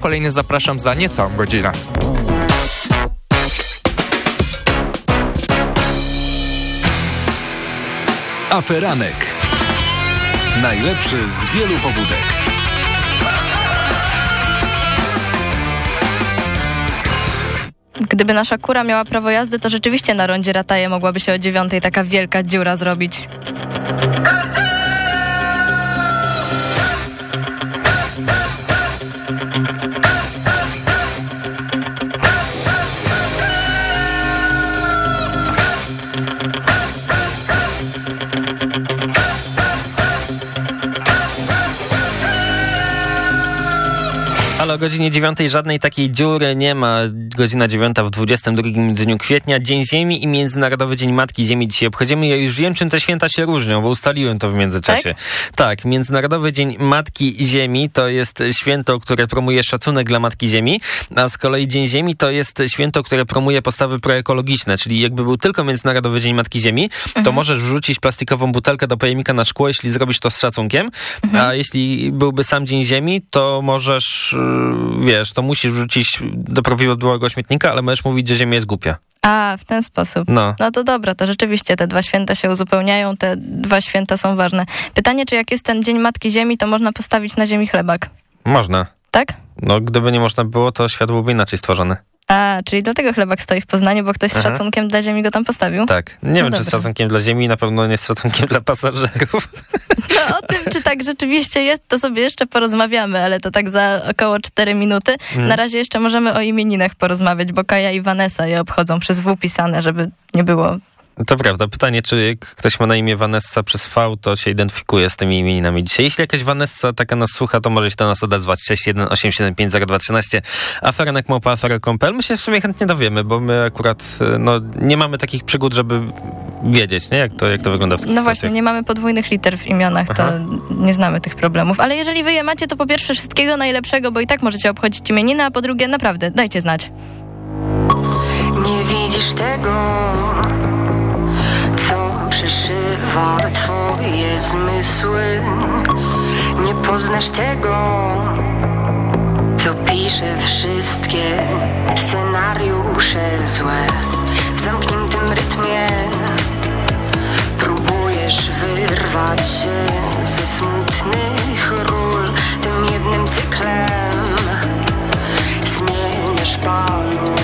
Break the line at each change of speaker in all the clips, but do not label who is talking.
Kolejny zapraszam za niecałą godzinę.
Aferanek. Najlepszy z wielu pobudek.
Gdyby nasza kura miała prawo jazdy, to rzeczywiście na rondzie Rataje mogłaby się o dziewiątej taka wielka dziura zrobić.
Godzinie 9 żadnej takiej dziury nie ma. Godzina 9 w 22 dniu kwietnia, Dzień Ziemi i Międzynarodowy Dzień Matki Ziemi dzisiaj obchodzimy. Ja już wiem, czym te święta się różnią, bo ustaliłem to w międzyczasie. Tak, tak Międzynarodowy Dzień Matki Ziemi to jest święto, które promuje szacunek dla Matki Ziemi, a z kolei Dzień Ziemi to jest święto, które promuje postawy proekologiczne, czyli jakby był tylko Międzynarodowy Dzień Matki Ziemi, mhm. to możesz wrzucić plastikową butelkę do pojemnika na szkło, jeśli zrobisz to z szacunkiem, mhm. a jeśli byłby sam Dzień Ziemi, to możesz wiesz, to musisz wrzucić do prawidłowego śmietnika, ale możesz mówić, że Ziemia jest głupia.
A, w ten sposób. No. no to dobra, to rzeczywiście te dwa święta się uzupełniają, te dwa święta są ważne. Pytanie, czy jak jest ten Dzień Matki Ziemi, to można postawić na ziemi chlebak?
Można.
Tak?
No, gdyby nie można było, to świat byłby inaczej stworzony.
A, czyli dlatego chlebak stoi w Poznaniu, bo ktoś z Aha. szacunkiem dla ziemi go tam postawił?
Tak. Nie no wiem, dobra. czy z szacunkiem dla ziemi, na pewno nie z szacunkiem dla pasażerów.
No o tym, czy tak rzeczywiście jest, to sobie jeszcze porozmawiamy, ale to tak za około 4 minuty. Hmm. Na razie jeszcze możemy o imieninach porozmawiać, bo Kaja i Vanessa je obchodzą przez W pisane, żeby nie było
to prawda. Pytanie, czy jak ktoś ma na imię Vanessa przez V, to się identyfikuje z tymi imieninami dzisiaj. Jeśli jakaś Vanessa taka nas słucha, to może się do nas odezwać. 618750213 aferanek małpa afera.pl. My się w sumie chętnie dowiemy, bo my akurat no, nie mamy takich przygód, żeby wiedzieć, nie? Jak, to, jak to wygląda w
tych No właśnie, nie mamy podwójnych liter w imionach, to Aha. nie znamy tych problemów. Ale jeżeli wy je macie, to po pierwsze wszystkiego najlepszego, bo i tak możecie obchodzić imieniny, a po drugie naprawdę, dajcie znać.
Nie widzisz tego przeszywa twoje zmysły. Nie poznasz tego Co pisze wszystkie scenariusze złe. W zamkniętym rytmie Próbujesz wyrwać się ze smutnych ról. Tym jednym cyklem Zmieniasz panujący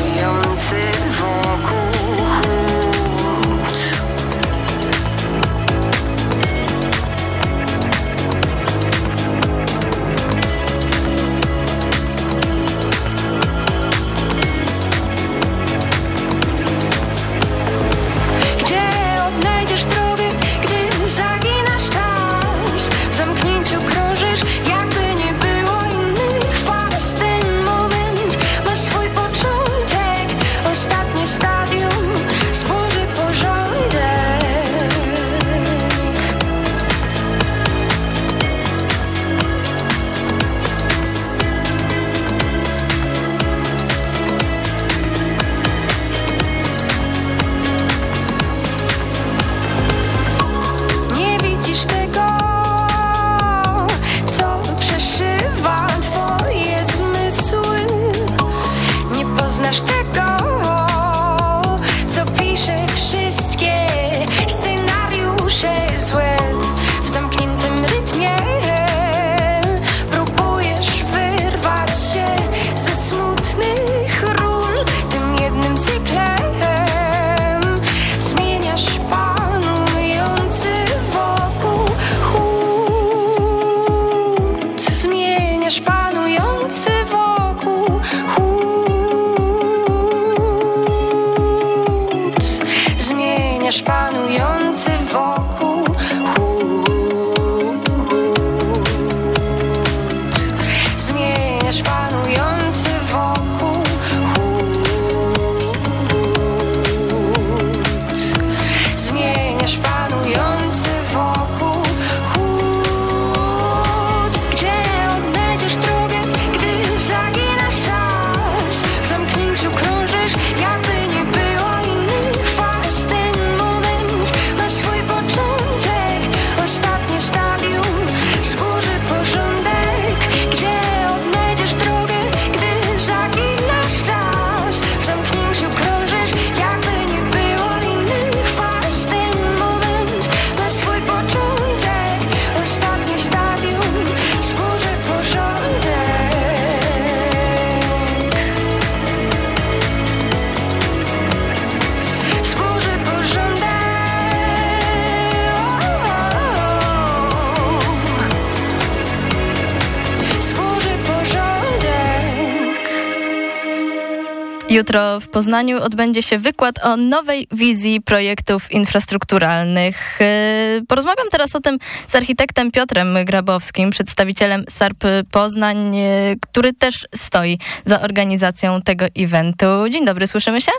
Jutro w Poznaniu odbędzie się wykład o nowej wizji projektów infrastrukturalnych. Yy, porozmawiam teraz o tym z architektem Piotrem Grabowskim, przedstawicielem SARP Poznań, yy, który też stoi za organizacją tego eventu. Dzień dobry, słyszymy się?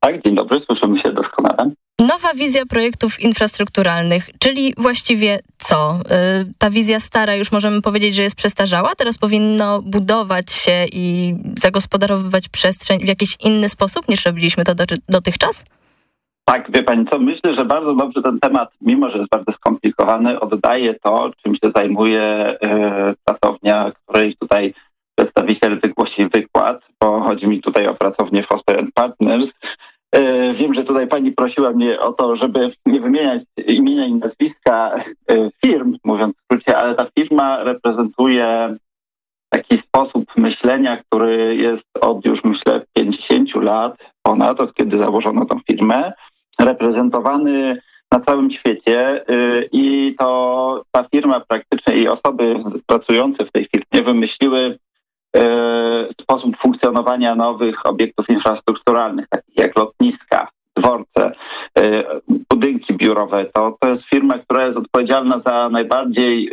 Tak, dzień dobry, słyszymy się doskonale.
Nowa wizja projektów infrastrukturalnych, czyli właściwie co? Y, ta wizja stara już możemy powiedzieć, że jest przestarzała, teraz powinno budować się i zagospodarowywać przestrzeń w jakiś inny sposób niż robiliśmy to dotychczas?
Tak, wie pani co, myślę, że bardzo dobrze ten temat, mimo że jest bardzo skomplikowany, oddaje to, czym się zajmuje yy, pracownia, której tutaj przedstawiciel wygłosi wykład, bo chodzi mi tutaj o pracownię Foster Partners, wiem, że tutaj pani prosiła mnie o to, żeby nie wymieniać imienia i nazwiska e, firm, mówiąc w skrócie, ale ta firma reprezentuje taki sposób myślenia, który jest od już myślę 50 lat ponad, od kiedy założono tą firmę, reprezentowany na całym świecie e, i to ta firma praktycznie i osoby pracujące w tej firmie wymyśliły E, sposób funkcjonowania nowych obiektów infrastrukturalnych, takich jak lotniska, dworce, e, budynki biurowe. To, to jest firma, która jest odpowiedzialna za najbardziej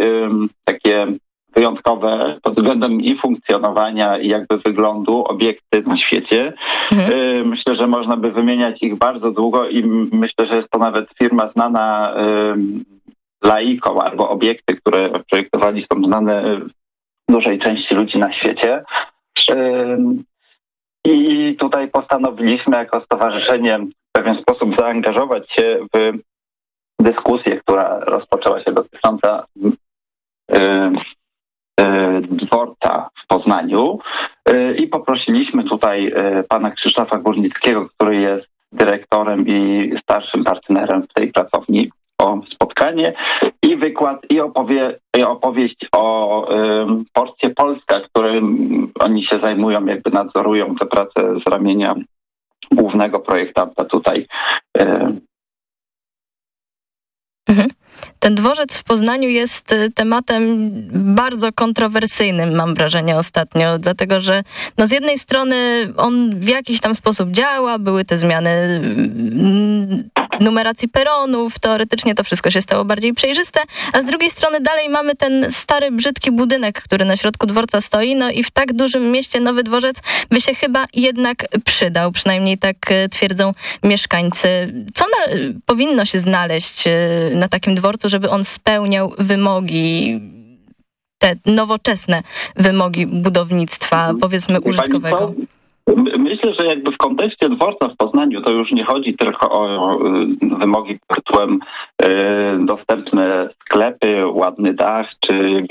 takie wyjątkowe pod względem i funkcjonowania i jakby wyglądu obiekty na świecie. Mhm. E, myślę, że można by wymieniać ich bardzo długo i myślę, że jest to nawet firma znana laikom albo obiekty, które projektowali są znane dużej części ludzi na świecie. I tutaj postanowiliśmy jako stowarzyszenie w pewien sposób zaangażować się w dyskusję, która rozpoczęła się dotycząca dworca w Poznaniu i poprosiliśmy tutaj pana Krzysztofa Górnickiego, który jest dyrektorem i starszym partnerem w tej pracowni o spotkanie i wykład i, opowie, i opowieść o Porcie Polska, którym oni się zajmują, jakby nadzorują tę pracę z ramienia głównego projektanta tutaj.
Mhm. Ten dworzec w Poznaniu jest y, tematem bardzo kontrowersyjnym, mam wrażenie ostatnio, dlatego że no z jednej strony on w jakiś tam sposób działa, były te zmiany mm, numeracji peronów, teoretycznie to wszystko się stało bardziej przejrzyste, a z drugiej strony dalej mamy ten stary, brzydki budynek, który na środku dworca stoi, no i w tak dużym mieście nowy dworzec by się chyba jednak przydał, przynajmniej tak y, twierdzą mieszkańcy. Co na, powinno się znaleźć y, na takim dworcu, żeby on spełniał wymogi te nowoczesne wymogi budownictwa, mhm. powiedzmy, użytkowego.
Myślę, że jakby w kontekście dworca w Poznaniu to już nie chodzi tylko o wymogi tytułem y, dostępne sklepy, ładny dach, czy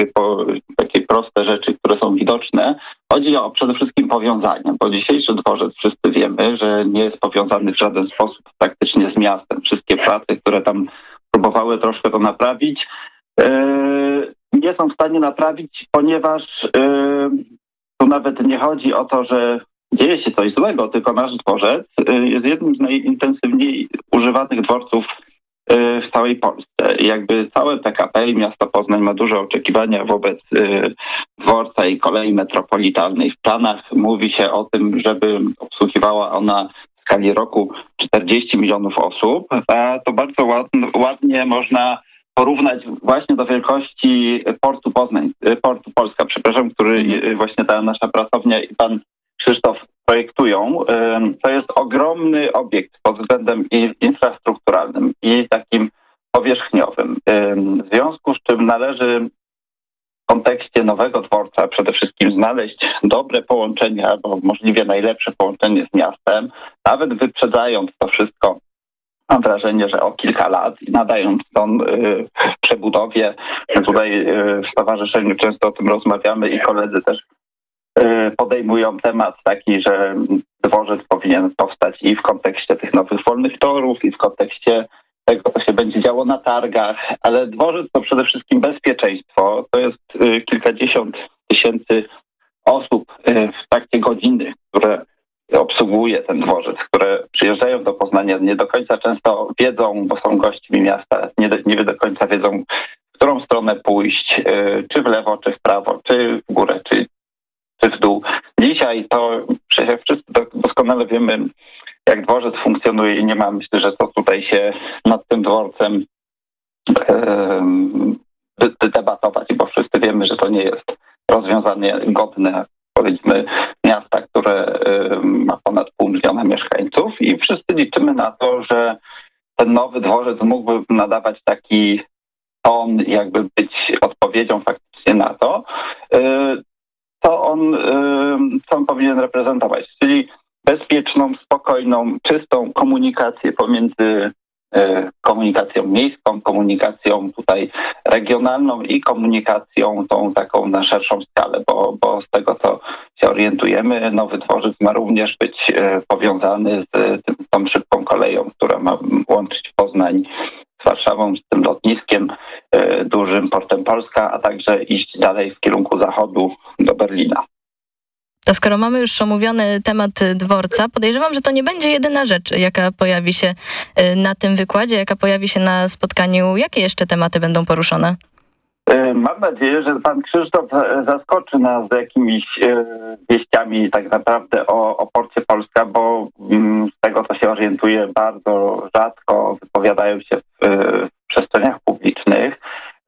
takie proste rzeczy, które są widoczne. Chodzi o przede wszystkim powiązanie, bo dzisiejszy dworzec wszyscy wiemy, że nie jest powiązany w żaden sposób praktycznie z miastem. Wszystkie prace, które tam próbowały troszkę to naprawić. E, nie są w stanie naprawić, ponieważ e, tu nawet nie chodzi o to, że dzieje się coś złego, tylko nasz dworzec e, jest jednym z najintensywniej używanych dworców w całej Polsce. Jakby całe PKP i miasto Poznań ma duże oczekiwania wobec dworca i kolei metropolitalnej. W planach mówi się o tym, żeby obsługiwała ona skali roku 40 milionów osób, a to bardzo ładnie, ładnie można porównać właśnie do wielkości portu Poznań, portu Polska, przepraszam, który mhm. właśnie ta nasza pracownia i pan Krzysztof projektują. To jest ogromny obiekt pod względem infrastrukturalnym i takim powierzchniowym. W związku z czym należy kontekście nowego dworca przede wszystkim znaleźć dobre połączenie albo możliwie najlepsze połączenie z miastem, nawet wyprzedzając to wszystko mam wrażenie, że o kilka lat i nadając tą y, przebudowie, tutaj y, w stowarzyszeniu często o tym rozmawiamy i koledzy też podejmują temat taki, że dworzec powinien powstać i w kontekście tych nowych wolnych torów i w kontekście tego, co się będzie działo na targach, ale dworzec to przede wszystkim bezpieczeństwo. To jest y, kilkadziesiąt tysięcy osób y, w trakcie godziny, które obsługuje ten dworzec, które przyjeżdżają do Poznania, nie do końca często wiedzą, bo są gośćmi miasta, nie nie do końca wiedzą, w którą stronę pójść, czy w lewo, czy w prawo, czy w górę, czy, dół. Dzisiaj to przecież wszyscy doskonale wiemy, jak dworzec funkcjonuje i nie ma myślę, że to tutaj się nad tym dworcem debatować, bo wszyscy wiemy, że to nie jest rozwiązanie godne powiedzmy miasta, które ma ponad pół miliona mieszkańców i wszyscy liczymy na to, że ten nowy dworzec mógłby nadawać taki ton, jakby być odpowiedzią faktycznie na to, y, co on, y, co on powinien reprezentować. Czyli bezpieczną, spokojną, czystą komunikację pomiędzy y, komunikacją miejską, komunikacją tutaj regionalną i komunikacją tą taką na szerszą skalę, bo, bo z tego co się orientujemy, Nowy Dworzec ma również być powiązany z tym, tą szybką koleją, która ma łączyć Poznań z Warszawą, z tym lotniskiem e, dużym, portem Polska, a także iść dalej w kierunku zachodu do Berlina.
To skoro mamy już omówiony temat dworca, podejrzewam, że to nie będzie jedyna rzecz, jaka pojawi się e, na tym wykładzie, jaka pojawi się na spotkaniu. Jakie jeszcze tematy będą poruszone?
E, mam nadzieję, że pan Krzysztof zaskoczy nas jakimiś wieściami tak naprawdę o, o Porcie Polska, bo mm, z tego co się orientuję bardzo rzadko wypowiadają się w, w przestrzeniach publicznych.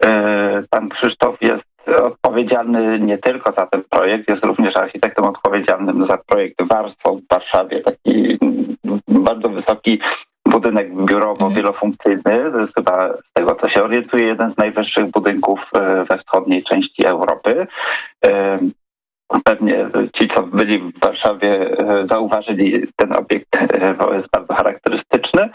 E, pan Krzysztof jest odpowiedzialny nie tylko za ten projekt, jest również architektem odpowiedzialnym za projekt Warstwo w Warszawie, taki bardzo wysoki budynek biurowo-wielofunkcyjny. To jest chyba z tego, co się orientuje, jeden z najwyższych budynków e, we wschodniej części Europy. E, pewnie ci, co byli w Warszawie, zauważyli ten obiekt, bo jest bardzo charakterystyczny.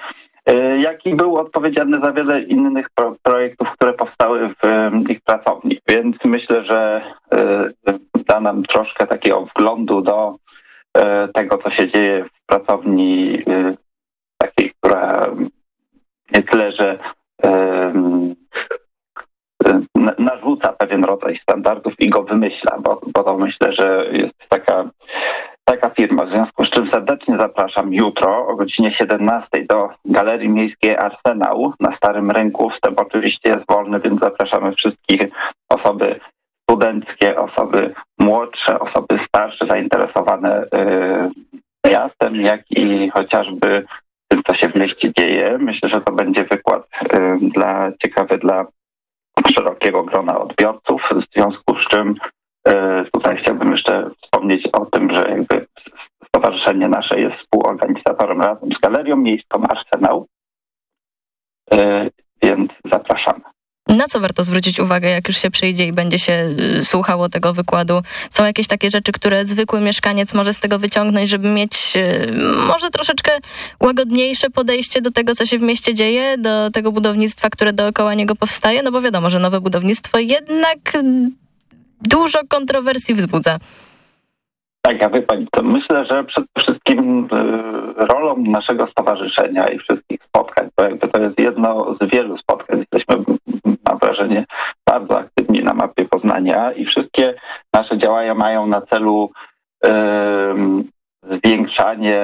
E, jaki był odpowiedzialny za wiele innych pro projektów, które powstały w ich pracowni. Więc myślę, że e, da nam troszkę takiego wglądu do e, tego, co się dzieje w pracowni takiej, która nie tyle, że narzuca pewien rodzaj standardów i go wymyśla, bo, bo to myślę, że jest taka taka firma. W związku z czym serdecznie zapraszam jutro o godzinie 17 do Galerii Miejskiej Arsenał na Starym Rynku. Wstęp oczywiście jest wolny, więc zapraszamy wszystkich osoby studenckie, osoby młodsze, osoby starsze, zainteresowane y, miastem, jak i chociażby tym, co się w mieście dzieje. Myślę, że to będzie wykład y, dla ciekawy dla szerokiego grona odbiorców, w związku z czym E, tutaj chciałbym jeszcze wspomnieć o tym, że jakby stowarzyszenie nasze jest współorganizatorem razem z Galerią Miejską Arsenał, e, więc zapraszamy.
Na co warto zwrócić uwagę, jak już się przyjdzie i będzie się y, słuchało tego wykładu? Są jakieś takie rzeczy, które zwykły mieszkaniec może z tego wyciągnąć, żeby mieć y, może troszeczkę łagodniejsze podejście do tego, co się w mieście dzieje, do tego budownictwa, które dookoła niego powstaje? No bo wiadomo, że nowe budownictwo jednak dużo kontrowersji wzbudza.
Tak, ja wie pani, to myślę, że przede wszystkim y, rolą naszego stowarzyszenia i wszystkich spotkań, bo jakby to jest jedno z wielu spotkań, jesteśmy, mam wrażenie, bardzo aktywni na mapie Poznania i wszystkie nasze działania mają na celu y, zwiększanie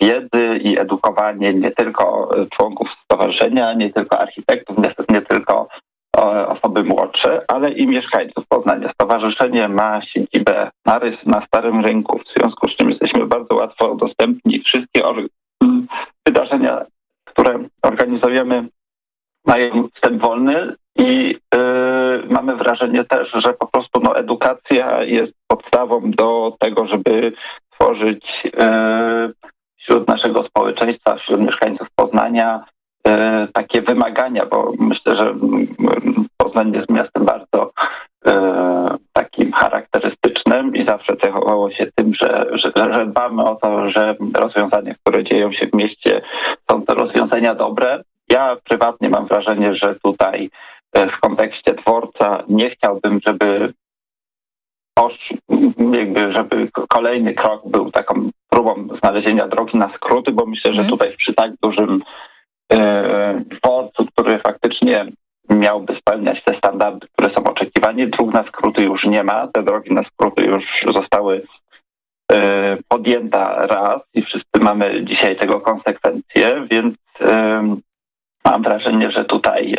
wiedzy i edukowanie nie tylko członków stowarzyszenia, nie tylko architektów, nie tylko osoby młodsze, ale i mieszkańców Poznania. Stowarzyszenie ma siedzibę na, na Starym Rynku, w związku z czym jesteśmy bardzo łatwo dostępni. Wszystkie wydarzenia, które organizujemy mają wstęp wolny i yy, mamy wrażenie też, że po prostu no, edukacja jest podstawą do tego, żeby tworzyć yy, wśród naszego społeczeństwa, wśród mieszkańców Poznania E, takie wymagania, bo myślę, że Poznań jest miastem bardzo e, takim charakterystycznym i zawsze cechowało się tym, że, że, że dbamy o to, że rozwiązania, które dzieją się w mieście są to rozwiązania dobre. Ja prywatnie mam wrażenie, że tutaj e, w kontekście dworca nie chciałbym, żeby jakby, żeby kolejny krok był taką próbą znalezienia drogi na skróty, bo myślę, że mhm. tutaj przy tak dużym dworcu, e, który faktycznie miałby spełniać te standardy, które są oczekiwane. Dróg na skróty już nie ma, te drogi na skróty już zostały e, podjęta raz i wszyscy mamy dzisiaj tego konsekwencje, więc e, mam wrażenie, że tutaj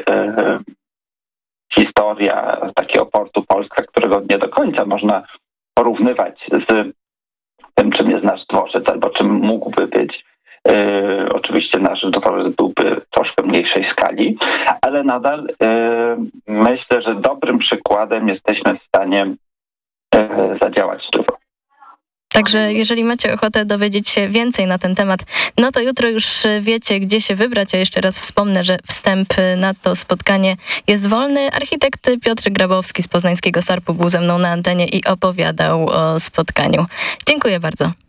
historia takiego portu Polska, którego nie do końca można porównywać z
tym, czym jest nasz dworzec, albo czym mógłby być. E, oczywiście nasz dworzec byłby troszkę mniejszej skali, ale nadal e, myślę, że dobrym przykładem jesteśmy w stanie e, zadziałać dużo.
Także jeżeli macie ochotę dowiedzieć się więcej na ten temat, no to jutro już wiecie, gdzie się wybrać. A jeszcze raz wspomnę, że wstęp na to spotkanie jest wolny. Architekt Piotr Grabowski z Poznańskiego Sarpu był ze mną na antenie i opowiadał o spotkaniu. Dziękuję bardzo.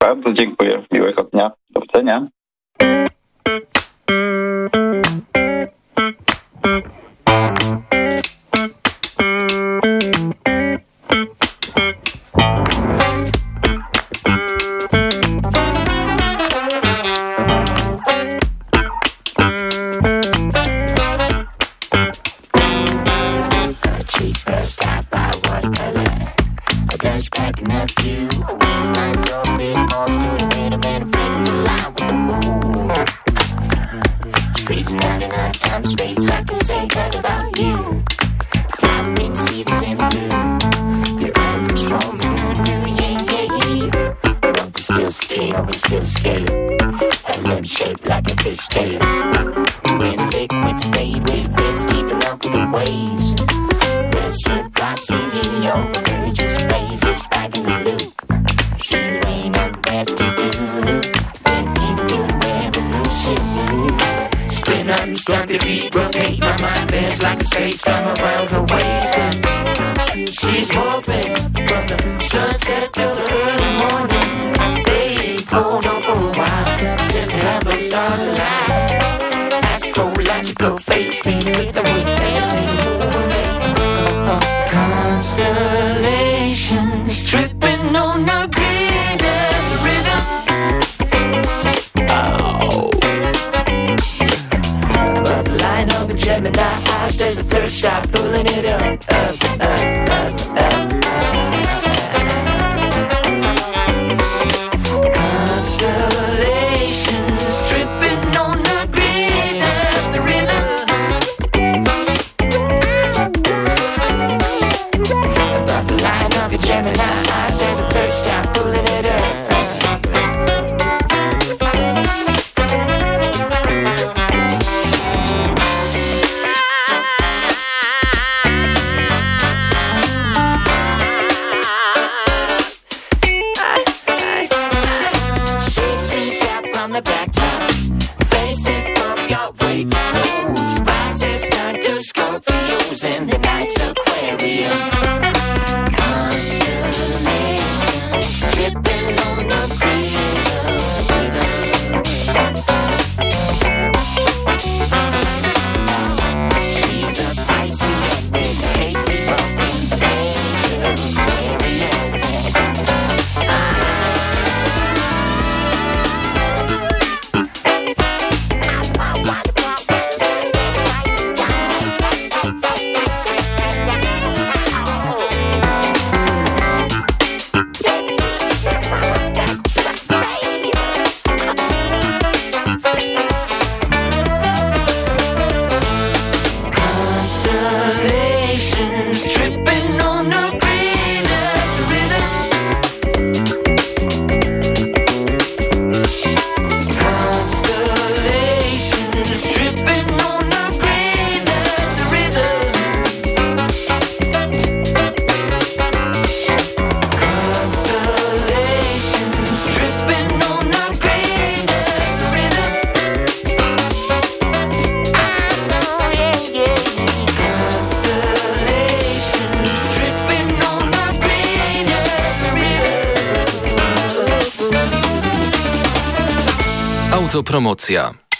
Bardzo dziękuję. Miłego dnia. Do widzenia.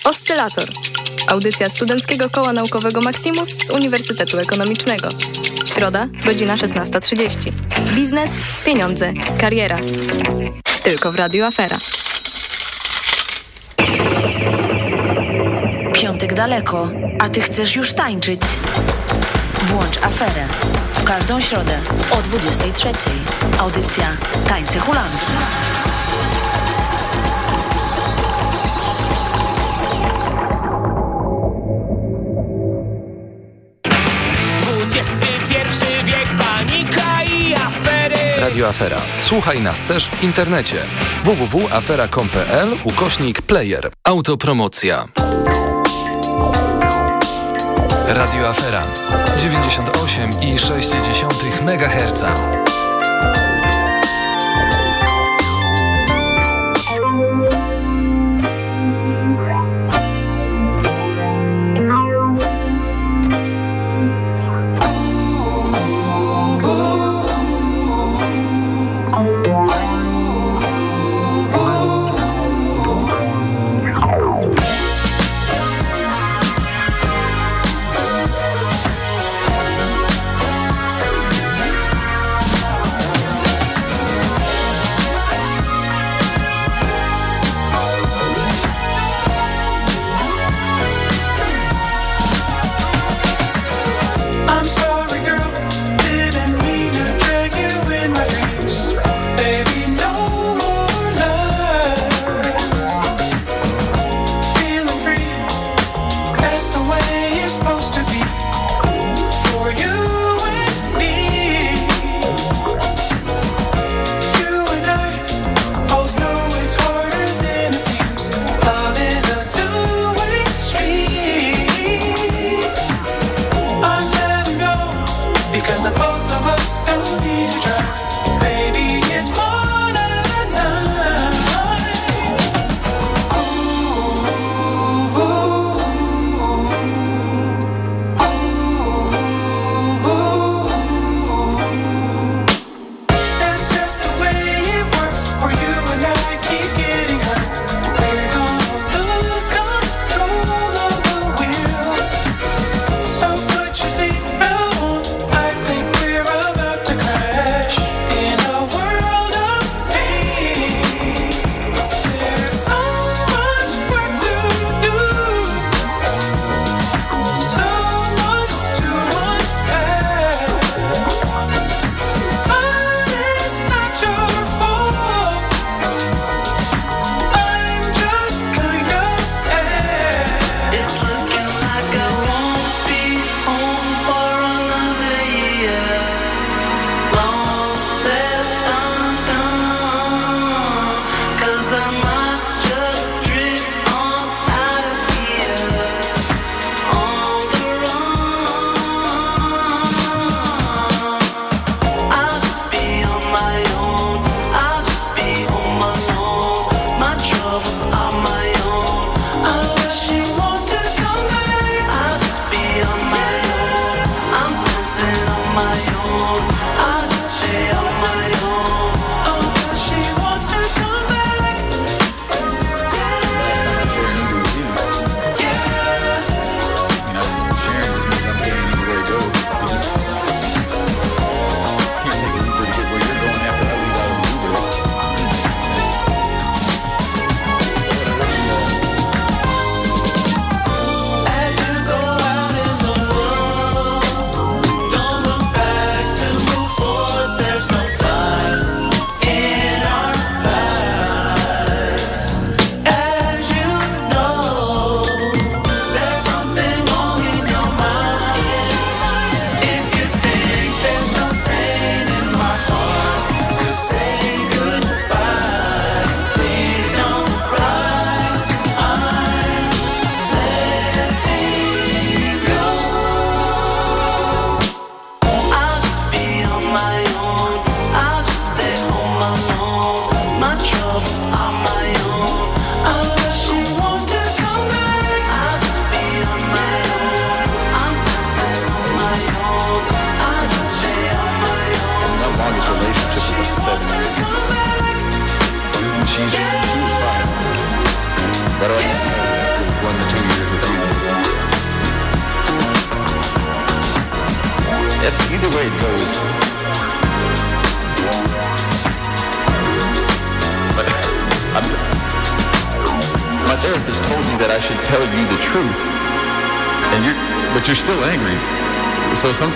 Oscylator. Audycja Studenckiego Koła Naukowego Maximus z Uniwersytetu Ekonomicznego. Środa, godzina 16.30. Biznes, pieniądze, kariera. Tylko w Radiu Afera.
Piątek daleko, a ty chcesz już tańczyć. Włącz aferę. W każdą środę o 23.00. Audycja Tańce Hulanki.
Radio Afera. Słuchaj nas też w internecie www.afera.com.pl ukośnik player. Autopromocja. Radio Afera 98,6 MHz.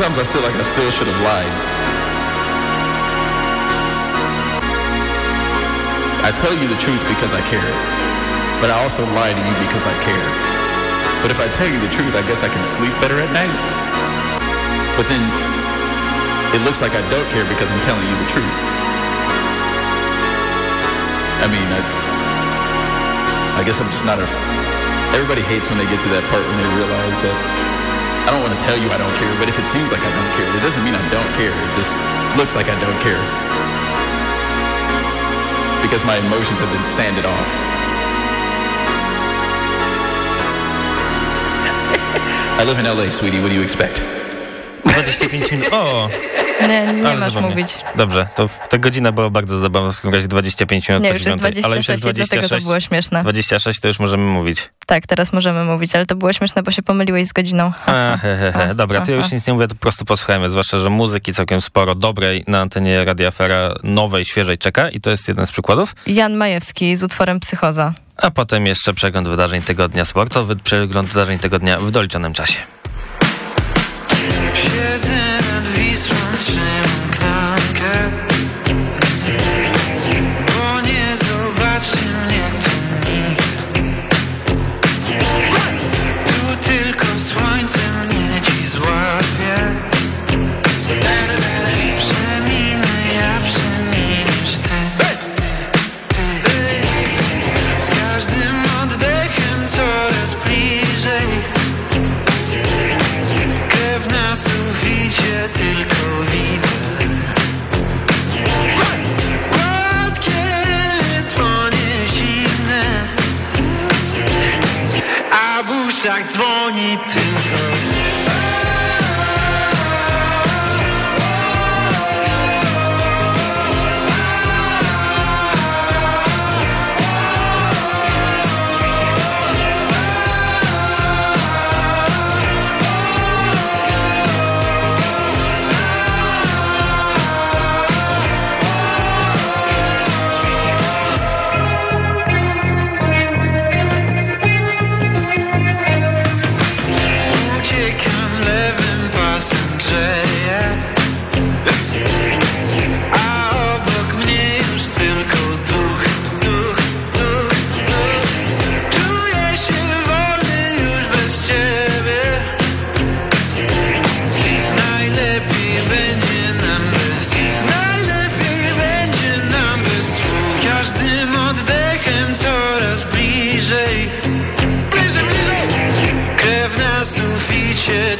Sometimes I still like I still should have lied. I tell you the truth because I care, but I also lie to you because I care. But if I tell you the truth, I guess I can sleep better at night. But then it looks like I don't care because I'm telling you the truth. I mean, I, I guess I'm just not a. Everybody hates when they get to that part when they realize that. I don't want to tell you I don't care, but if it seems like I don't care, it doesn't mean I don't care. It just looks like I don't care. Because my emotions have been sanded off. I live in LA, sweetie. What do you expect?
25 minut. O!
Nie, nie masz
zabawnie.
mówić.
Dobrze, to w- ta godzina była bardzo zabawna, w każdym razie 25 minut
Nie,
po
już jest
dziewiątej, ale już
26
jest
i dlatego to
26.
było śmieszne.
26 to już możemy mówić.
Tak, teraz możemy mówić, ale to było śmieszne, bo się pomyliłeś z godziną.
A, he, he, he. Dobra, to ja już nic nie mówię, to po prostu posłuchajmy, zwłaszcza, że muzyki całkiem sporo dobrej na antenie Radia Afera, nowej, świeżej czeka i to jest jeden z przykładów.
Jan Majewski z utworem Psychoza.
A potem jeszcze przegląd wydarzeń tygodnia sportowy, przegląd wydarzeń tygodnia w doliczonym czasie.
Siedzę nad Wisłą,
should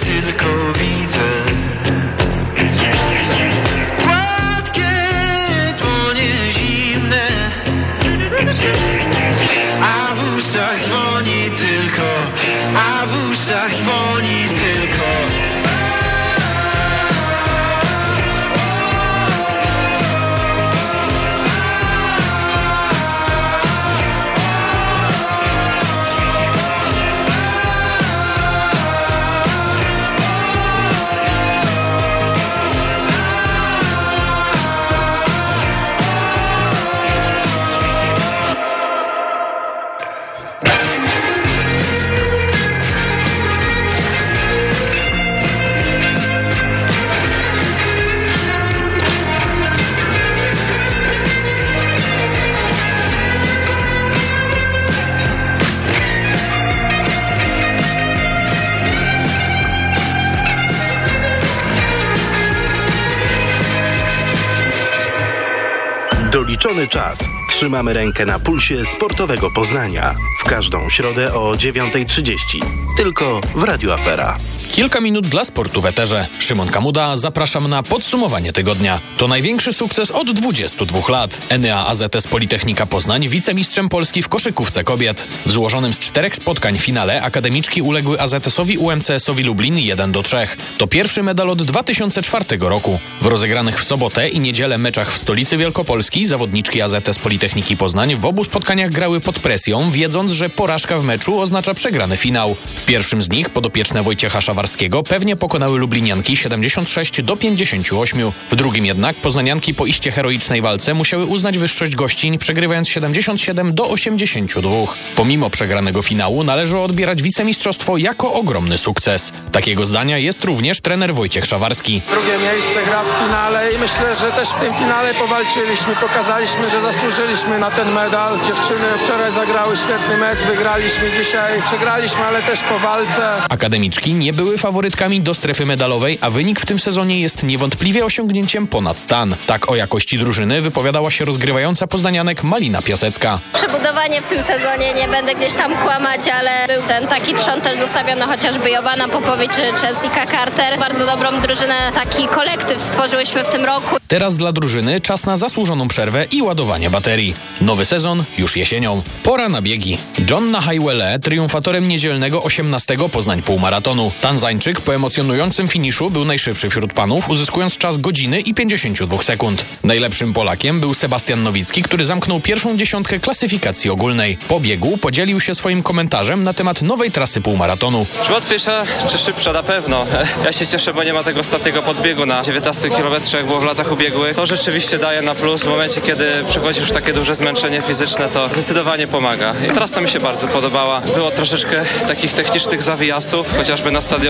Trzymamy rękę na pulsie sportowego Poznania. W każdą środę o 9.30. Tylko w Radio Afera.
Kilka minut dla sportu w eterze. Szymon Kamuda, zapraszam na podsumowanie tygodnia. To największy sukces od 22 lat. Enea AZS Politechnika Poznań wicemistrzem Polski w koszykówce kobiet. W złożonym z czterech spotkań finale akademiczki uległy AZS-owi UMCS-owi Lublin 1 do 3. To pierwszy medal od 2004 roku. W rozegranych w sobotę i niedzielę meczach w stolicy Wielkopolski zawodniczki AZS Politechniki Poznań w obu spotkaniach grały pod presją, wiedząc, że porażka w meczu oznacza przegrany finał. W pierwszym z nich podopieczne Wojciecha Szawarskiego pewnie pokonały Lublinianki 76 do 58. W drugim jednak poznanianki po iście heroicznej walce musiały uznać wyższość gościń, przegrywając 77 do 82. Pomimo przegranego finału należy odbierać wicemistrzostwo jako ogromny sukces. Takiego zdania jest również trener Wojciech Szawarski.
Drugie miejsce gra w finale i myślę, że też w tym finale powalczyliśmy, pokazaliśmy, że zasłużyliśmy na ten medal. Dziewczyny wczoraj zagrały świetny mecz, wygraliśmy dzisiaj, przegraliśmy, ale też po walce.
Akademiczki nie były były faworytkami do strefy medalowej, a wynik w tym sezonie jest niewątpliwie osiągnięciem ponad stan. Tak o jakości drużyny wypowiadała się rozgrywająca poznanianek Malina Piasecka.
Przebudowanie w tym sezonie, nie będę gdzieś tam kłamać, ale był ten taki trzon też zostawiony chociażby Jobana Popowicz czy Jessica Carter. Bardzo dobrą drużynę, taki kolektyw stworzyłyśmy w tym roku.
Teraz dla drużyny czas na zasłużoną przerwę i ładowanie baterii. Nowy sezon już jesienią. Pora na biegi. John Nahajwele triumfatorem niedzielnego 18 Poznań półmaratonu. Tanzańczyk po emocjonującym finiszu był najszybszy wśród panów, uzyskując czas godziny i 52 sekund. Najlepszym Polakiem był Sebastian Nowicki, który zamknął pierwszą dziesiątkę klasyfikacji ogólnej. Po biegu podzielił się swoim komentarzem na temat nowej trasy półmaratonu.
Czy łatwiejsza, czy szybsza? Na pewno. Ja się cieszę, bo nie ma tego ostatniego podbiegu na 19 km, jak było w latach ubiegłych. To rzeczywiście daje na plus w momencie, kiedy przychodzi już takie duże zmęczenie fizyczne, to zdecydowanie pomaga. I trasa mi się bardzo podobała. Było troszeczkę takich technicznych zawijasów, chociażby na stadionie,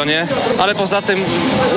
ale poza tym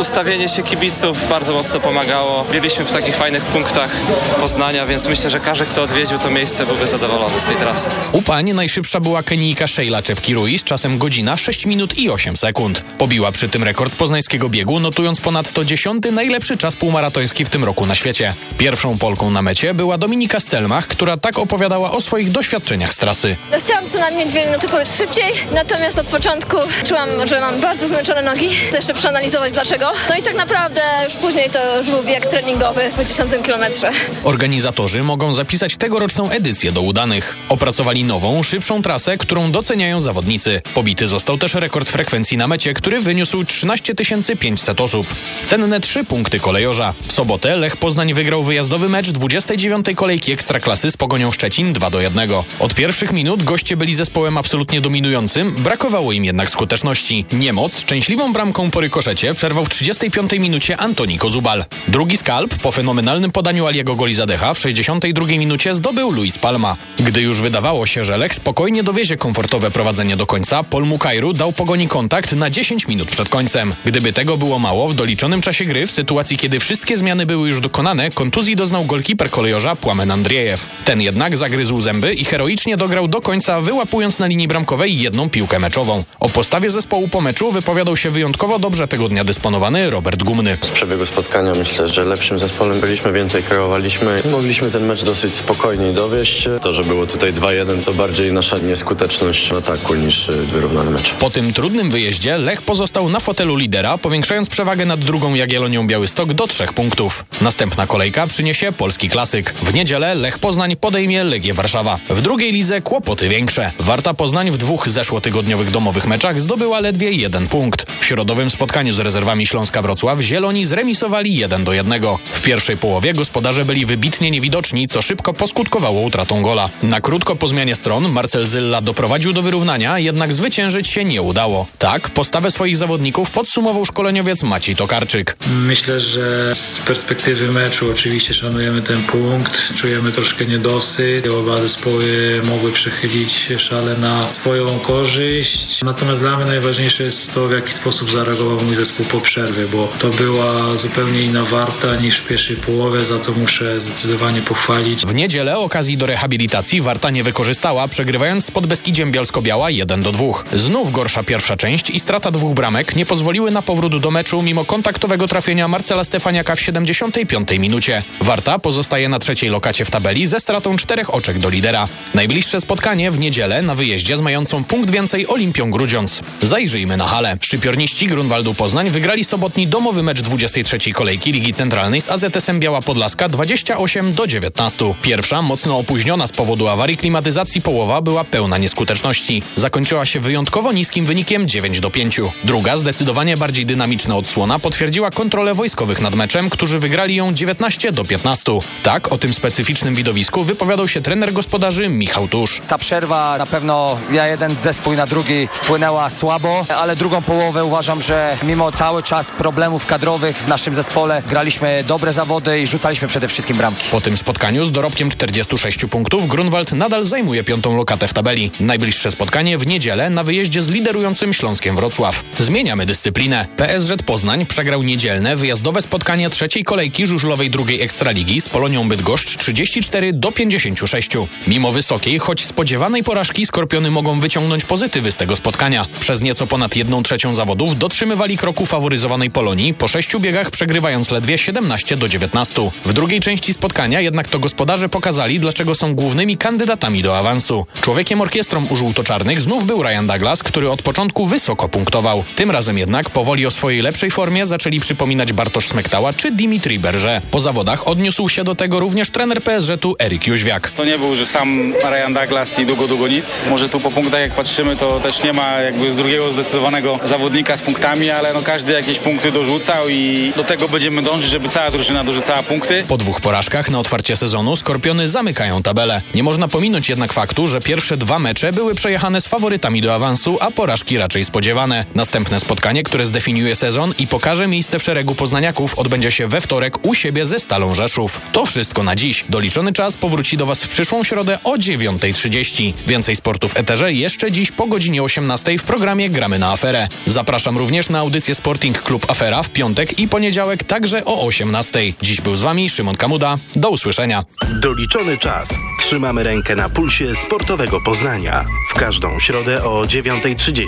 ustawienie się kibiców bardzo mocno pomagało. Byliśmy w takich fajnych punktach Poznania, więc myślę, że każdy, kto odwiedził to miejsce, byłby zadowolony z tej trasy.
U pań najszybsza była Kenijka Sheila Czepkiruis czasem godzina 6 minut i 8 sekund. Pobiła przy tym rekord poznańskiego biegu, notując ponadto dziesiąty najlepszy czas półmaratoński w tym roku na świecie. Pierwszą Polką na mecie była Dominika Stelmach, która tak opowiadała o swoich doświadczeniach z trasy.
No, chciałam co najmniej dwie minuty powiedz szybciej, natomiast od początku czułam, że mam bardzo zmęczone nogi. Chcę jeszcze przeanalizować dlaczego. No i tak naprawdę już później to już był bieg treningowy po 10 kilometrze.
Organizatorzy mogą zapisać tegoroczną edycję do udanych. Opracowali nową, szybszą trasę, którą doceniają zawodnicy. Pobity został też rekord frekwencji na mecie, który wyniósł 13 500 osób. Cenne trzy punkty kolejorza. W sobotę Lech Poznań wygrał wyjazdowy mecz 29. kolejki Ekstraklasy z Pogonią Szczecin 2 do 1. Od pierwszych minut goście byli zespołem absolutnie dominującym, brakowało im jednak skuteczności. Niemoc szczęśliwą bramką po rykoszecie przerwał w 35 minucie Antoni Kozubal. Drugi skalp po fenomenalnym podaniu Aliego Golizadecha w 62 minucie zdobył Luis Palma. Gdy już wydawało się, że Lech spokojnie dowiezie komfortowe prowadzenie do końca, Paul Mukajru dał pogoni kontakt na 10 minut przed końcem. Gdyby tego było mało, w doliczonym czasie gry, w sytuacji kiedy wszystkie zmiany były już dokonane, kontuzji doznał golkiper kolejorza Płamen Andriejew. Ten jednak zagryzł zęby i heroicznie dograł do końca, wyłapując na linii bramkowej jedną piłkę meczową. O postawie zespołu po meczu wypowiadał się wyjątkowo dobrze tego dnia dysponowany Robert Gumny.
Z przebiegu spotkania myślę, że lepszym zespołem byliśmy, więcej kreowaliśmy i mogliśmy ten mecz dosyć spokojnie dowieść. To, że było tutaj 2-1 to bardziej nasza nieskuteczność w ataku niż y, wyrównany mecz.
Po tym trudnym wyjeździe Lech pozostał na fotelu lidera, powiększając przewagę nad drugą Jagiellonią Białystok do trzech punktów. Następna kolejka przyniesie polski klasyk. W niedzielę Lech Poznań podejmie Legię Warszawa. W drugiej lidze kłopoty większe. Warta Poznań w dwóch zeszłotygodniowych domowych meczach zdobyła ledwie jeden punkt. W środowym spotkaniu z rezerwami Śląska Wrocław Zieloni zremisowali 1 do 1. W pierwszej połowie gospodarze byli wybitnie niewidoczni, co szybko poskutkowało utratą gola. Na krótko po zmianie stron Marcel Zylla doprowadził do wyrównania, jednak zwyciężyć się nie udało. Tak, postawę swoich zawodników podsumował szkoleniowiec Maciej Tokarczyk.
Myślę, że z perspektywy meczu oczywiście szanujemy ten punkt, czujemy troszkę niedosyt. Oba zespoły mogły przechylić szale na swoją korzyść. Natomiast dla mnie najważniejsze jest to, w sposób zareagował mój zespół po przerwie, bo to była zupełnie inna warta niż w pierwszej połowie, za to muszę zdecydowanie pochwalić.
W niedzielę okazji do rehabilitacji Warta nie wykorzystała, przegrywając z Podbeskidziem Bielsko-Biała 1 do 2. Znów gorsza pierwsza część i strata dwóch bramek nie pozwoliły na powrót do meczu mimo kontaktowego trafienia Marcela Stefaniaka w 75 minucie. Warta pozostaje na trzeciej lokacie w tabeli ze stratą czterech oczek do lidera. Najbliższe spotkanie w niedzielę na wyjeździe z mającą punkt więcej Olimpią Grudziądz. Zajrzyjmy na halę. Szczypiorniści Grunwaldu Poznań wygrali sobotni domowy mecz 23 kolejki Ligi Centralnej z AZS-em Biała Podlaska 28 do 19. Pierwsza, mocno opóźniona z powodu awarii klimatyzacji połowa była pełna nieskuteczności. Zakończyła się wyjątkowo niskim wynikiem 9 do 5. Druga, zdecydowanie bardziej dynamiczna odsłona potwierdziła kontrolę wojskowych nad meczem, którzy wygrali ją 19 do 15. Tak, o tym specyficznym widowisku wypowiadał się trener gospodarzy Michał Tusz.
Ta przerwa na pewno ja jeden zespół na drugi wpłynęła słabo, ale drugą połowę uważam, że mimo cały czas problemów kadrowych w naszym zespole graliśmy dobre zawody i rzucaliśmy przede wszystkim bramki.
Po tym spotkaniu z dorobkiem 46 punktów Grunwald nadal zajmuje piątą lokatę w tabeli. Najbliższe spotkanie w niedzielę na wyjeździe z liderującym Śląskiem Wrocław. Zmieniamy dyscyplinę. PSZ Poznań przegrał niedzielne wyjazdowe spotkanie trzeciej kolejki żużlowej drugiej Ekstraligi z Polonią Bydgoszcz 34 do 56. Mimo wysokiej, choć spodziewanej porażki Skorpiony mogą wyciągnąć pozytywy z tego spotkania. Przez nieco ponad jedną trzecią zawodów dotrzymywali kroku faworyzowanej Polonii, po sześciu biegach przegrywając ledwie 17 do 19. W drugiej części spotkania jednak to gospodarze pokazali, dlaczego są głównymi kandydatami do awansu. Człowiekiem orkiestrą u żółto-czarnych znów był Ryan Douglas, który od początku wysoko punktował. Tym razem jednak powoli o swojej lepszej formie zaczęli przypominać Bartosz Smektała czy Dimitri Berger. Po zawodach odniósł się do tego również trener PSG-tu Erik Jóźwiak.
To nie był, że sam Ryan Douglas i długo, długo nic. Może tu po punktach jak patrzymy, to też nie ma jakby z drugiego zdecydowanego zawodnika z punktami, ale no każdy jakieś punkty dorzucał i do tego będziemy dążyć, żeby cała drużyna dorzucała punkty.
Po dwóch porażkach na otwarcie sezonu Skorpiony zamykają tabelę. Nie można pominąć jednak faktu, że pierwsze dwa mecze były przejechane z faworytami do awansu, a porażki raczej spodziewane. Następne spotkanie, które zdefiniuje sezon i pokaże miejsce w szeregu poznaniaków odbędzie się we wtorek u siebie ze Stalą Rzeszów. To wszystko na dziś. Doliczony czas powróci do Was w przyszłą środę o 9.30. Więcej sportu w Eterze jeszcze dziś po godzinie 18.00 w programie Gramy na Aferę. Zapraszam również na audycję Sporting Club Afera w piątek i poniedziałek także o 18.00. Dziś był z Wami Szymon Kamuda. Do usłyszenia.
Doliczony czas. Trzymamy rękę na pulsie sportowego Poznania. W każdą środę o 9.30.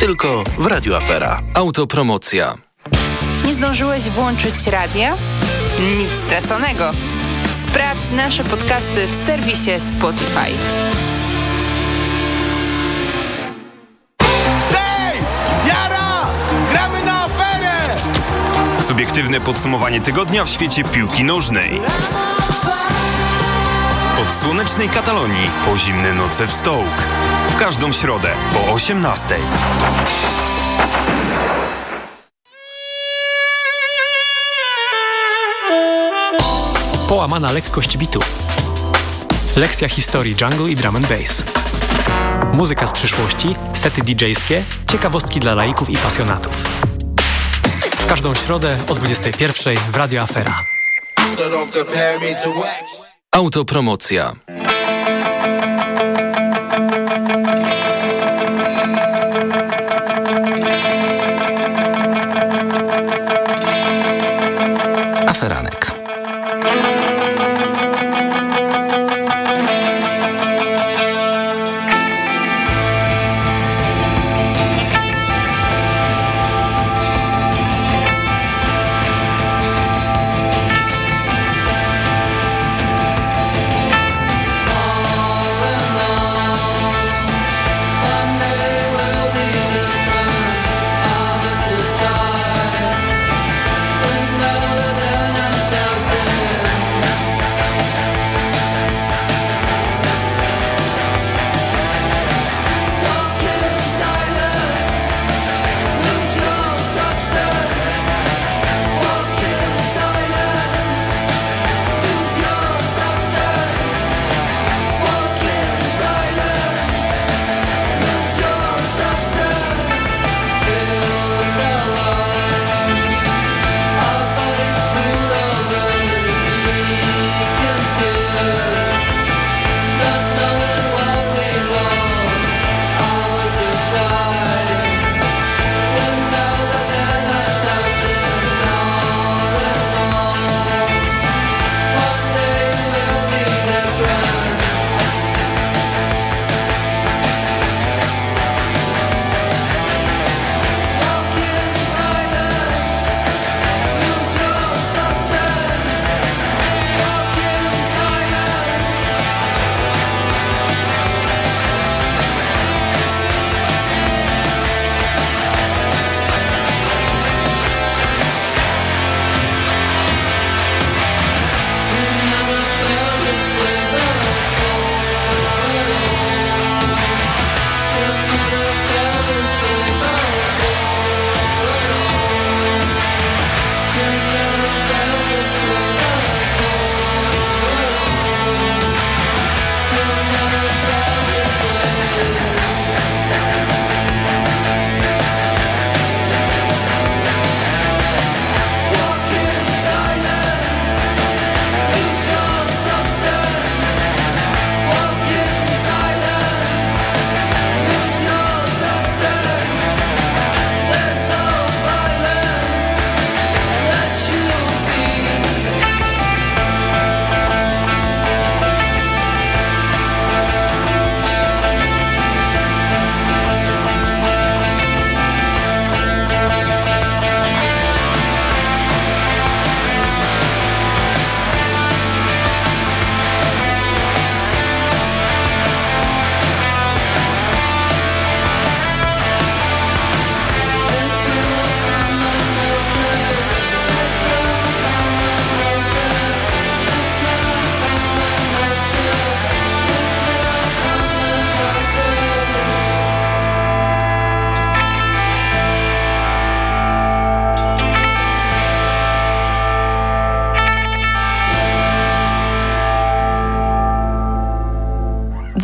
Tylko w Radio Afera.
Autopromocja.
Nie zdążyłeś włączyć radia? Nic straconego. Sprawdź nasze podcasty w serwisie Spotify.
Subiektywne podsumowanie tygodnia w świecie piłki nożnej. Od słonecznej Katalonii po zimne noce w Stołk. W każdą środę po 18.
Połamana lekkość bitu. Lekcja historii jungle i drum and bass. Muzyka z przyszłości, sety DJ-skie, ciekawostki dla laików i pasjonatów. W każdą środę o 21 w Radio Afera.
Autopromocja.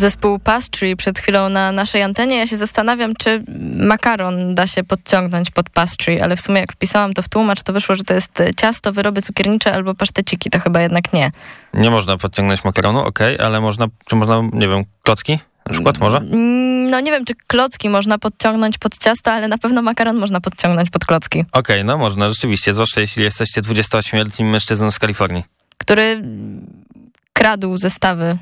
Zespół Pastry przed chwilą na naszej antenie. Ja się zastanawiam, czy makaron da się podciągnąć pod pastry, ale w sumie jak wpisałam to w tłumacz, to wyszło, że to jest ciasto, wyroby cukiernicze albo paszteciki. To chyba jednak nie.
Nie można podciągnąć makaronu, okej, ale można, czy można, nie wiem, klocki na przykład może?
Mm, No nie wiem, czy klocki można podciągnąć pod ciasto, ale na pewno makaron można podciągnąć pod klocki,
Okej, no można, rzeczywiście, zwłaszcza jeśli jesteście 28-letnim mężczyzną z Kalifornii.
który kradł zestawy.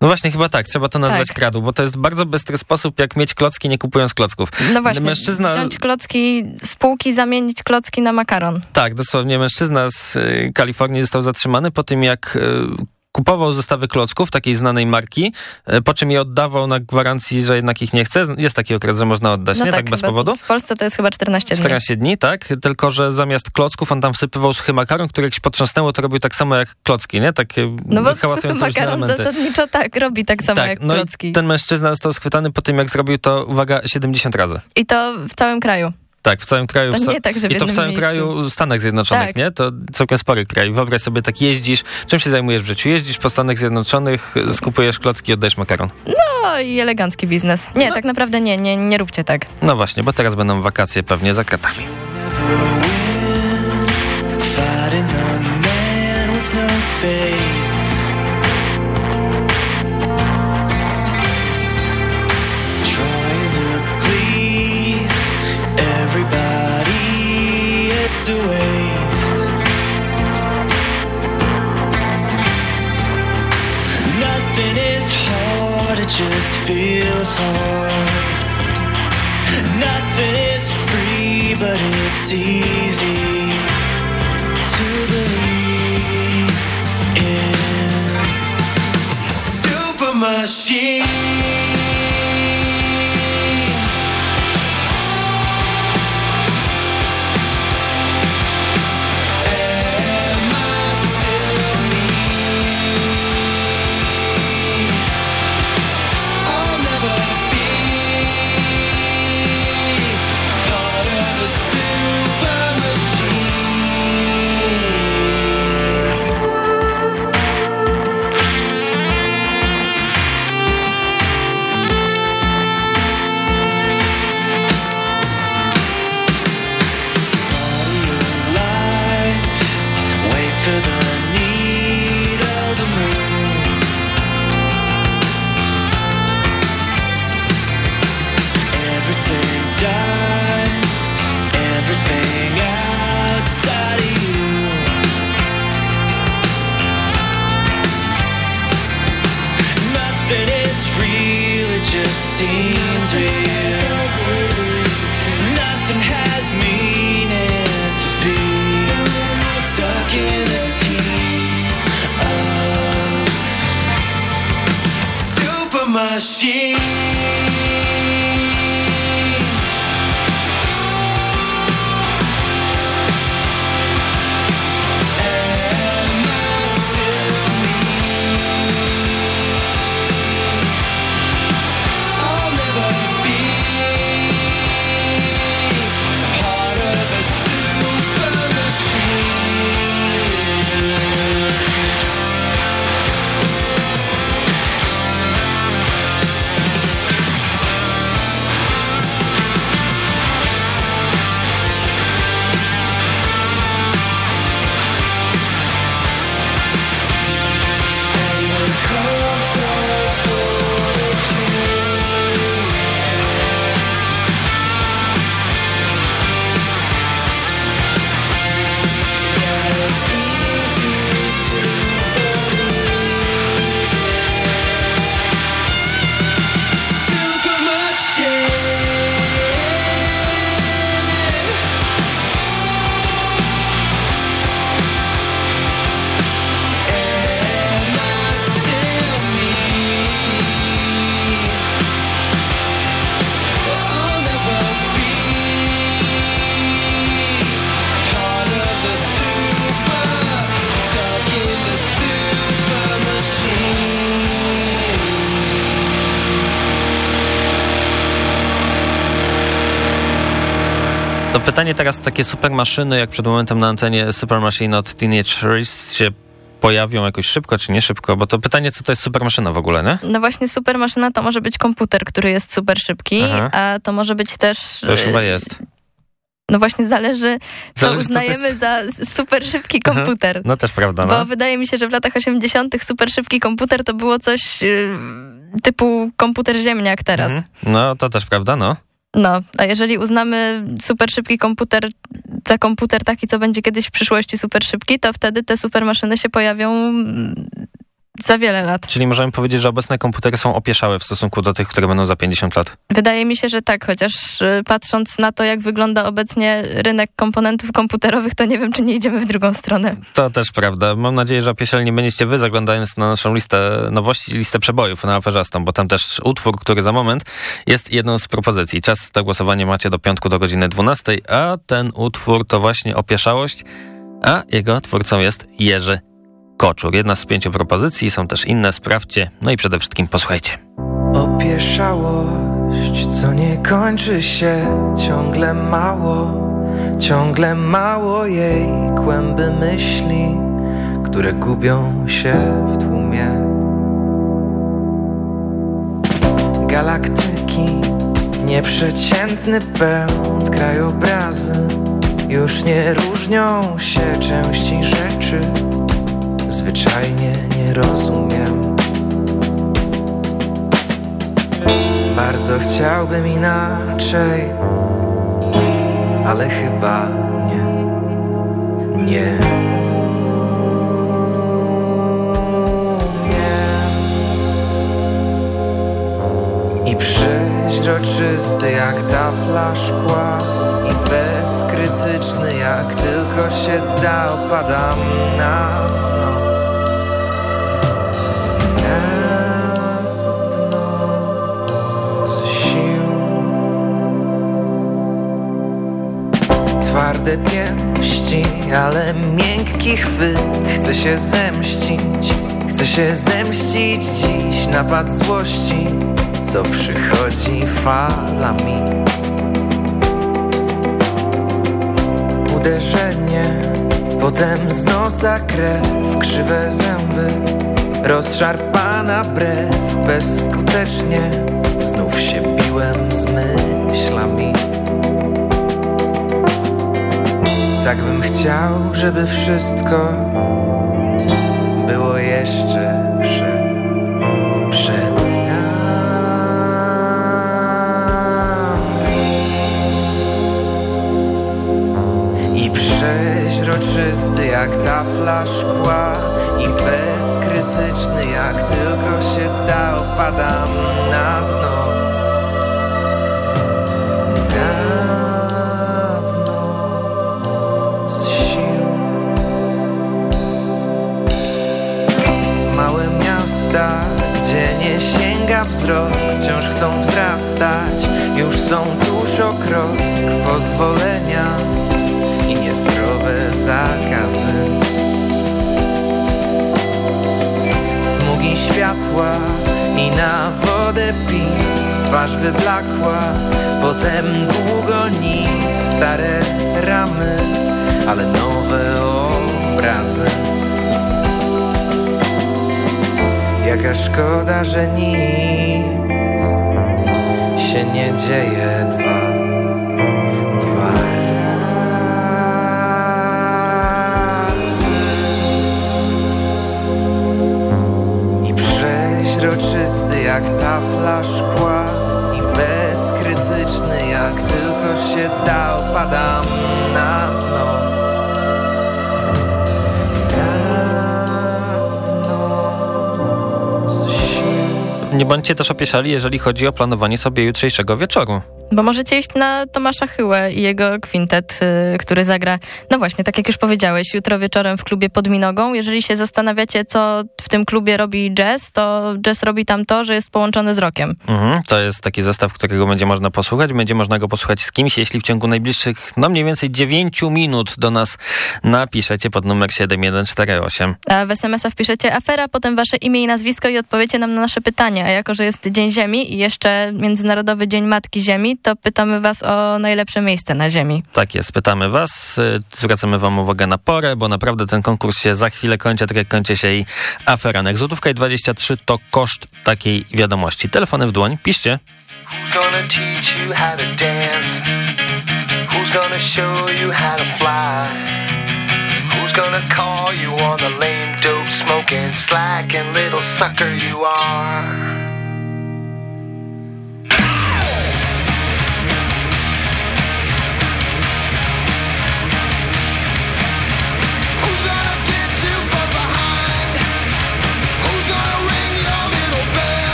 No właśnie, chyba tak, trzeba to nazwać
Tak.
kradu, bo to jest bardzo bystry sposób, jak mieć klocki, nie kupując klocków.
No właśnie,
Mężczyzna,
wziąć klocki z półki, zamienić klocki na makaron.
tak, dosłownie mężczyzna z y, Kalifornii został zatrzymany po tym, jak y, kupował zestawy klocków takiej znanej marki, y, po czym je oddawał na gwarancji, że jednak ich nie chce. Jest taki okres, że można oddać,
No
nie? Tak, bez
chyba
powodu?
W Polsce to jest chyba 14 dni.
14 dni, tak? Tylko, że zamiast klocków on tam wsypywał suchy makaron, który jak się potrząsnęło, to robił tak samo jak klocki, nie? Takie
No bo suchy makaron zasadniczo tak robi tak samo jak
no
klocki.
i ten mężczyzna został schwytany po tym, jak zrobił to, uwaga, 70 razy.
I to w całym kraju.
Tak, w całym kraju.
To nie tak, że w
I to w całym
miejscu.
kraju Stanach Zjednoczonych,
Tak.
nie? To całkiem spory kraj. Wyobraź sobie, tak jeździsz. Czym się zajmujesz w życiu? Jeździsz po Stanach Zjednoczonych, skupujesz klocki, oddajesz makaron.
No i elegancki biznes. Nie, tak naprawdę nie, nie, nie róbcie tak.
No właśnie, bo teraz będą wakacje pewnie za kratami.
Fighting a man with no face. A waste. Nothing is hard, it just feels hard. Nothing is free, but it's easy to believe in super machine.
Teraz, takie super maszyny, jak przed momentem na antenie Super Machine od Teenage Wrist się pojawią jakoś szybko, czy nie szybko? Bo to pytanie, co to jest super maszyna w ogóle, nie?
No właśnie super maszyna to może być komputer, który jest super szybki,
Aha.
a to może być też...
To już chyba jest.
No właśnie zależy, co
Zależy,
uznajemy
jest.
za super szybki komputer.
No też prawda,
Bo
no.
wydaje mi się, że w latach 80. super szybki komputer to było coś y, typu komputer ziemniak teraz.
Mhm. No, to też prawda, no.
No, a jeżeli uznamy super szybki komputer za komputer taki, co będzie kiedyś w przyszłości super szybki, to wtedy te super maszyny się pojawią mm, za wiele lat.
Czyli możemy powiedzieć, że obecne komputery są opieszałe w stosunku do tych, które będą za 50 lat.
Wydaje mi się, że tak, chociaż y, patrząc na to, jak wygląda obecnie rynek komponentów komputerowych, to nie wiem, czy nie idziemy w drugą stronę.
To też prawda. Mam nadzieję, że opieszali nie będziecie wy, zaglądając na naszą listę nowości, listę przebojów na aferzastą, bo tam też utwór, który za moment jest jedną z propozycji. Czas na głosowanie macie do piątku do godziny 12, a ten utwór to właśnie opieszałość, a jego twórcą jest Jerzy Koczur. Jedna z pięciu propozycji, są też inne, sprawdźcie, no i przede wszystkim posłuchajcie.
Opieszałość, co nie kończy się, ciągle mało, ciągle mało jej kłęby myśli, które gubią się w tłumie. Galaktyki, nieprzeciętny pęd, krajobrazy już nie różnią się części rzeczy, zwyczajnie nie rozumiem. Bardzo chciałbym inaczej, ale chyba nie. Nie. I przeźroczysty jak tafla szkła I bezkrytyczny jak tylko się da Opadam na dno Twarde pięści, ale miękki chwyt Chcę się zemścić, chcę się zemścić dziś Napad złości, co przychodzi falami. Uderzenie, potem z nosa krew Krzywe zęby, rozszarpana brew. Bezskutecznie znów się biłem z myślami Tak bym chciał, żeby wszystko
Bądźcie też opieszali, jeżeli chodzi o planowanie sobie jutrzejszego wieczoru.
Bo możecie iść na Tomasza Chyłę i jego kwintet, y, który zagra, no właśnie, tak jak już powiedziałeś, jutro wieczorem w klubie pod Minogą. Jeżeli się zastanawiacie, co tym klubie robi jazz, to jazz robi tam to, że jest połączony z rockiem.
Mhm, to jest taki zestaw, którego będzie można posłuchać. Będzie można go posłuchać z kimś, jeśli w ciągu najbliższych, no mniej więcej 9 minut do nas napiszecie pod numer 7148.
A w SMS-a wpiszecie afera, potem wasze imię i nazwisko i odpowiecie nam na nasze pytania. A jako, że jest Dzień Ziemi i jeszcze Międzynarodowy Dzień Matki Ziemi, to pytamy was o najlepsze miejsce na Ziemi.
Tak jest, pytamy was, y, zwracamy wam uwagę na porę, bo naprawdę ten konkurs się za chwilę kończy, tak jak kończy się i aferanek. Złotówka i 23 to koszt takiej wiadomości. Telefony w dłoń, piszcie.
Who's gonna call you on the lame dope smoking little sucker you are?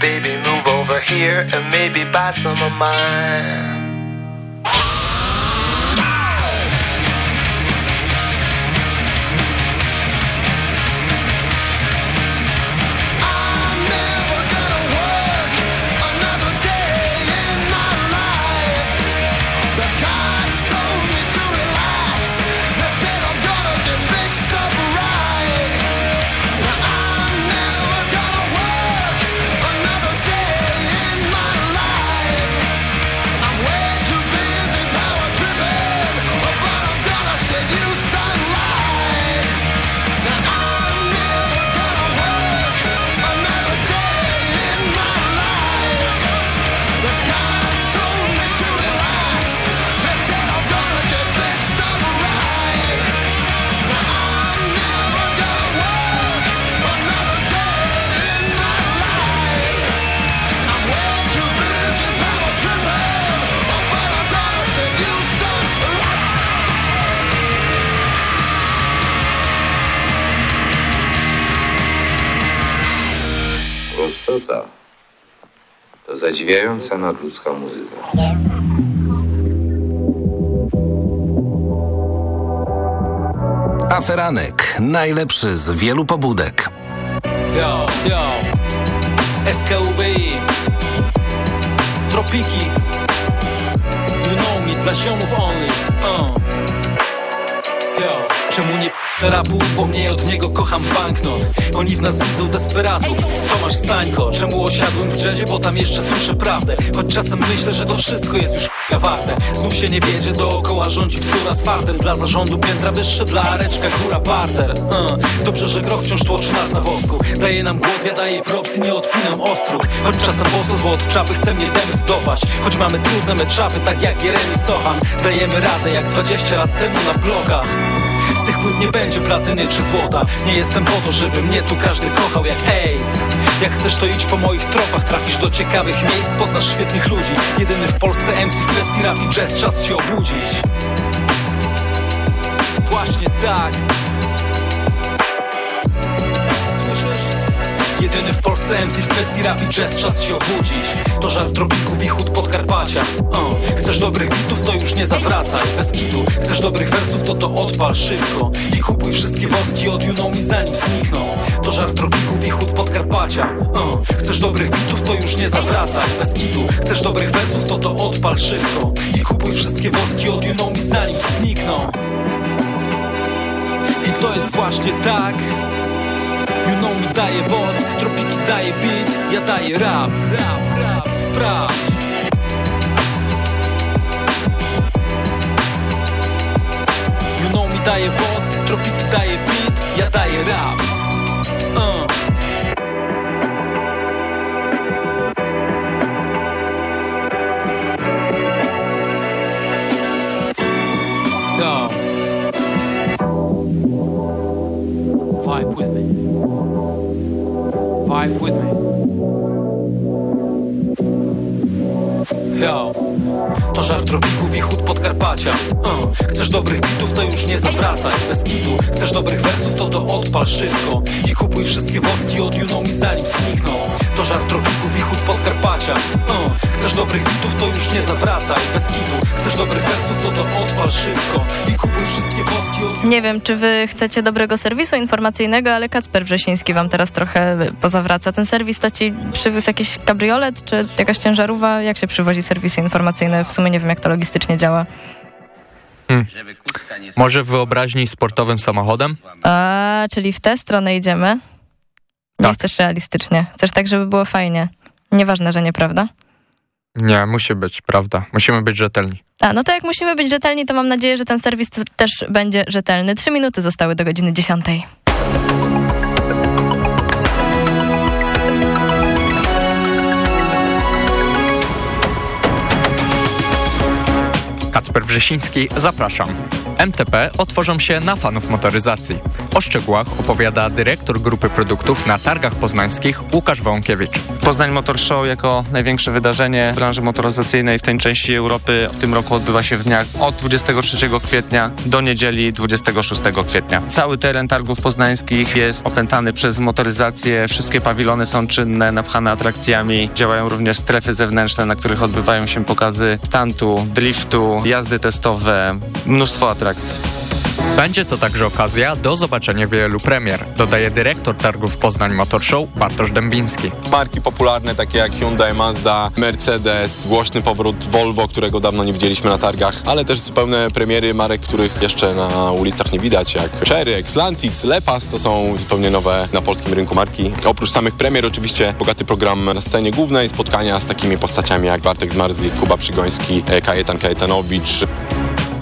Baby, move over here and maybe buy some of mine.
Zadziwiająca nadludzka muzyka.
Aferanek. Najlepszy z wielu pobudek.
Yo, yo, SKUB Tropiki You know me, dla ziomów only uh. Yo, czemu nie rapu, bo mnie od niego kocham banknot? Oni w nas widzą desperatów. Tomasz Stańko, czemu osiadłem w jazzie, bo tam jeszcze słyszę prawdę? Choć czasem myślę, że to wszystko jest już warte. Znów się nie wiedzie, dookoła rządzi bzdura z fartem. Dla zarządu piętra wyższe, dla areczka góra parter. Uh. Dobrze, że groch wciąż tłoczy nas na wosku. Daje nam głos, ja daję props i nie odpinam ostróg Choć czasem boso zło od czapy chce mnie demet dopaść. Choć mamy trudne meczapy, tak jak Jeremy Sochan. Dajemy radę jak 20 lat temu na blogach z tych płyt nie będzie platyny czy złota. Nie jestem po to, żeby mnie tu każdy kochał jak Ace. Jak chcesz to idź po moich tropach Trafisz do ciekawych miejsc, poznasz świetnych ludzi. Jedyny w Polsce MC w kwestii rap i jazz Czas się obudzić. Właśnie tak Jedyny w Polsce MC w kwestii rap i jazz Czas się obudzić. To żart tropików i chód Podkarpacia. Uh. Chcesz dobrych bitów, to już nie zawracaj. Bez kitu. Chcesz dobrych wersów, to to odpal szybko. I kupuj wszystkie woski od you know me zanim znikną. To żart tropików i chód Podkarpacia. Uh. Chcesz dobrych bitów, to już nie zawracaj. Bez kitu. Chcesz dobrych wersów, to to odpal szybko. I kupuj wszystkie woski od you know me zanim znikną. I to jest właśnie tak Know mi daje wosk, tropiki daje beat Ja daję rap, rap, rap, sprawdź. You mi daje wosk, tropiki daje beat Ja daję rap. Uh. Vibe with me Yo To żart tropików i chód Podkarpacia. Chcesz dobrych bitów, to już nie zawracaj Bez kitu Chcesz dobrych wersów, to to odpal szybko I kupuj wszystkie woski od know me zanim znikną To żart tropików i chód Podkarpacia uh. Chcesz dobrych bitów, to już nie zawracaj Bez kitu Chcesz dobrych wersów, to to odpal szybko I kupuj wszystkie woski od
Nie wiem, czy wy chcecie dobrego serwisu informacyjnego, ale Kacper Wrzesiński wam teraz trochę pozawraca. Ten serwis to ci przywiózł jakiś kabriolet, czy jakaś ciężarówka? Jak się przywozi serwisy informacyjne? W sumie nie wiem, jak to logistycznie działa.
Hmm. Może w wyobraźni sportowym samochodem?
A, czyli w tę stronę idziemy? Nie
Tak.
chcesz realistycznie. Chcesz tak, żeby było fajnie. Nieważne, że nieprawda.
Nie, musi być, prawda. Musimy być rzetelni.
A, no to jak musimy być rzetelni, to mam nadzieję, że ten serwis też będzie rzetelny. Trzy minuty zostały do godziny dziesiątej.
Kacper Wrzesiński, zapraszam. MTP otworzą się na fanów motoryzacji. O szczegółach opowiada dyrektor grupy produktów na targach poznańskich Łukasz Wąkiewicz.
Poznań Motor Show jako największe wydarzenie branży motoryzacyjnej w tej części Europy w tym roku odbywa się w dniach od 23 kwietnia do niedzieli 26 kwietnia. Cały teren targów poznańskich jest opętany przez motoryzację, wszystkie pawilony są czynne, napchane atrakcjami. Działają również strefy zewnętrzne, na których odbywają się pokazy stuntu, driftu, jazdy testowe, mnóstwo atrakcji.
Będzie to także okazja do zobaczenia wielu premier, dodaje dyrektor targów Poznań Motor Show Bartosz Dębiński.
Marki popularne takie jak Hyundai, Mazda, Mercedes, głośny powrót Volvo, którego dawno nie widzieliśmy na targach, ale też zupełne premiery marek, których jeszcze na ulicach nie widać, jak Cherry, Xlantix, Lepas, to są zupełnie nowe na polskim rynku marki. Oprócz samych premier oczywiście bogaty program na scenie głównej, spotkania z takimi postaciami jak Bartek Zmarzlik, Kuba Przygoński, e, Kajetan Kajetanowicz,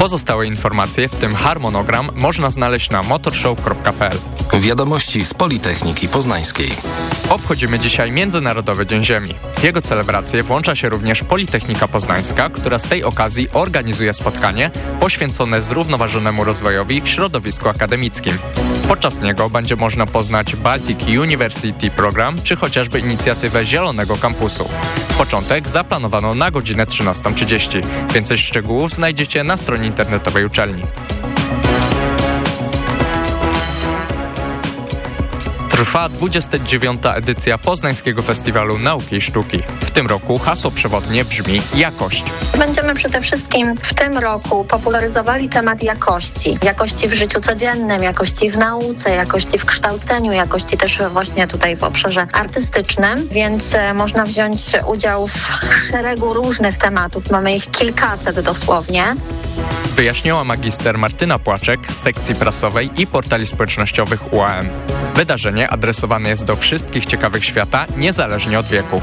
Pozostałe informacje, w tym harmonogram, można znaleźć na motorshow.pl.
Wiadomości z Politechniki Poznańskiej.
Obchodzimy dzisiaj Międzynarodowy Dzień Ziemi. W jego celebrację włącza się również Politechnika Poznańska, która z tej okazji organizuje spotkanie poświęcone zrównoważonemu rozwojowi w środowisku akademickim. Podczas niego będzie można poznać Baltic University Program czy chociażby inicjatywę Zielonego Kampusu. Początek zaplanowano na godzinę 13.30. Więcej szczegółów znajdziecie na stronie internetowej uczelni. Trwa 29. edycja Poznańskiego Festiwalu Nauki i Sztuki. W tym roku hasło przewodnie brzmi jakość.
Będziemy przede wszystkim w tym roku popularyzowali temat jakości. Jakości w życiu codziennym, jakości w nauce, jakości w kształceniu, jakości też właśnie tutaj w obszarze artystycznym, więc e, można wziąć udział w szeregu różnych tematów. Mamy ich kilkaset dosłownie.
Wyjaśniła magister Martyna Płaczek z sekcji prasowej i portali społecznościowych UAM. Wydarzenie adresowane jest do wszystkich ciekawych świata, niezależnie od wieku.